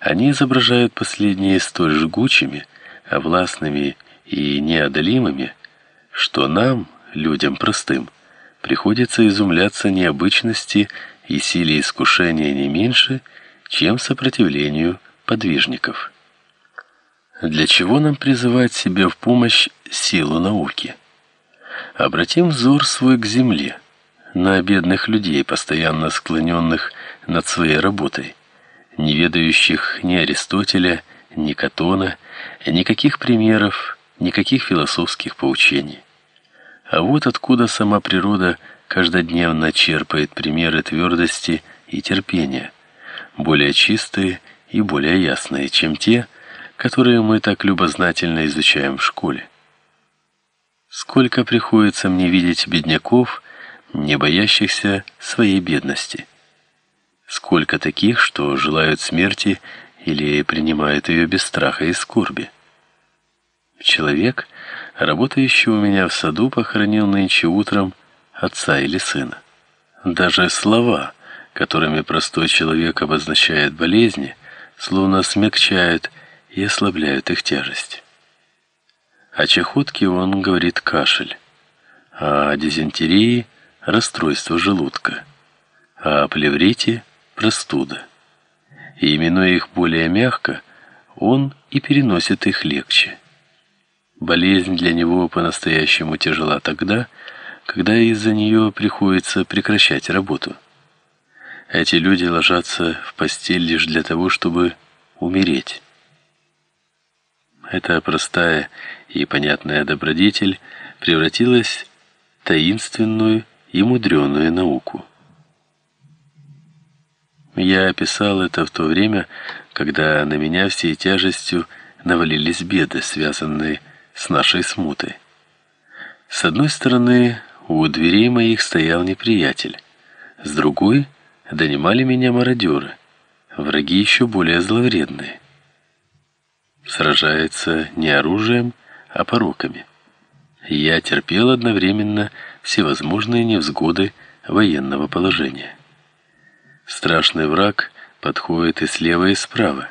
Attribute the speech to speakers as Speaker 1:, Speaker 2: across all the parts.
Speaker 1: Они изображают последние столь жгучими, властными и неодолимыми, что нам, людям простым, приходится изумляться необычности и силе искушения не меньше, чем сопротивлению подвижников. Для чего нам призывать себе в помощь силу науки? Обратим взор свой к земле, на бедных людей, постоянно склоненных над своей работой, не ведающих ни Аристотеля, ни Катона, никаких примеров, никаких философских поучений. А вот откуда сама природа каждодневно черпает примеры твердости и терпения, более чистые и более ясные, чем те, которые мы так любознательно изучаем в школе. Сколько приходится мне видеть бедняков, не боящихся своей бедности. Сколько таких, что желают смерти или принимают ее без страха и скорби. Человек, работающий у меня в саду, похоронил нынче утром отца или сына. Даже слова, которыми простой человек обозначает болезни, словно смягчают и ослабляют их тяжесть. О чехотке он говорит кашель, а о дизентерии – расстройство желудка, а о плеврите – простуда. И именуя их более мягко, он и переносит их легче. Болезнь для него по-настоящему тяжела тогда, когда из-за нее приходится прекращать работу. Эти люди ложатся в постель лишь для того, чтобы умереть. Эта простая и понятная добродетель превратилась в таинственную и мудреную науку. Я описал это в то время, когда на меня всей тяжестью навалились беды, связанные с нашей смутой. С одной стороны, у дверей моих стоял неприятель, с другой донимали меня мародеры, враги еще более зловредные. Сражается не оружием, а пороками. Я терпел одновременно всевозможные невзгоды военного положения. Страшный враг подходит и слева, и справа,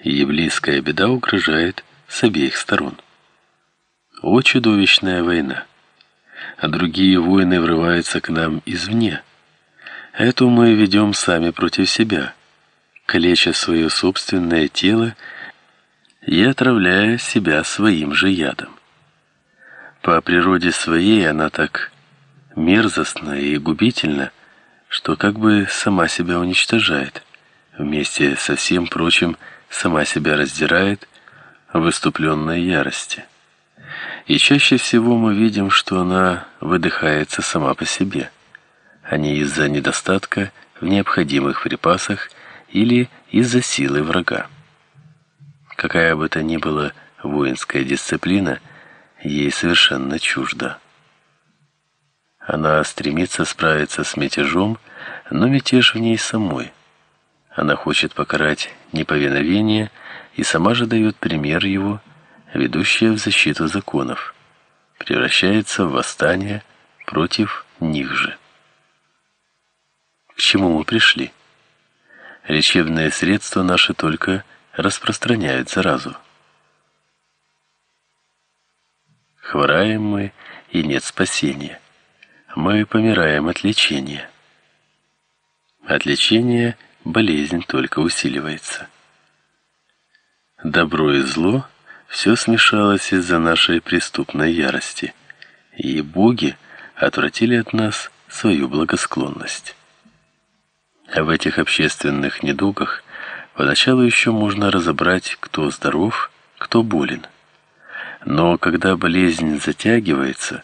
Speaker 1: и близкая беда угрожает с обеих сторон. О чудовищная война! А другие войны врываются к нам извне. Эту мы ведем сами против себя, калеча свое собственное тело и отравляя себя своим же ядом. По природе своей она так мерзостна и губительна, что как бы сама себя уничтожает, вместе со всем прочим сама себя раздирает в выступленной ярости. И чаще всего мы видим, что она выдыхается сама по себе, а не из-за недостатка в необходимых припасах или из-за силы врага. Какая бы то ни была воинская дисциплина – ей совершенно чужда. Она стремится справиться с мятежом, но мятеж в ней самой. Она хочет покарать неповиновение и сама же дает пример его, ведущее в защиту законов, превращается в восстание против них же. К чему мы пришли? Лечебные средства наши только распространяют заразу. Хвораем мы, и нет спасения. Мы помираем от лечения. От лечения болезнь только усиливается. Добро и зло все смешалось из-за нашей преступной ярости, и боги отвратили от нас свою благосклонность. В этих общественных недугах поначалу еще можно разобрать, кто здоров, кто болен. Но когда болезнь затягивается,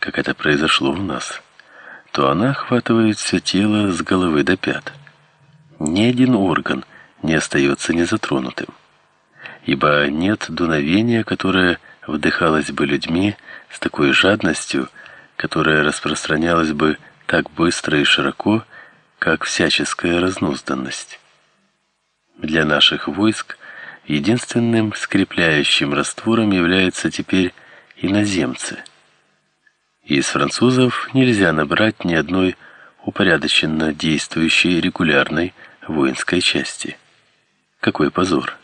Speaker 1: как это произошло у нас, то она охватывает все тело с головы до пят. Ни один орган не остается незатронутым, ибо нет дуновения, которое вдыхалось бы людьми с такой жадностью, которая распространялась бы так быстро и широко, как всяческая разнузданность. Для наших войск Единственным скрепляющим раствором являются теперь иноземцы. Из французов нельзя набрать ни одной упорядоченно действующей регулярной воинской части. Какой позор!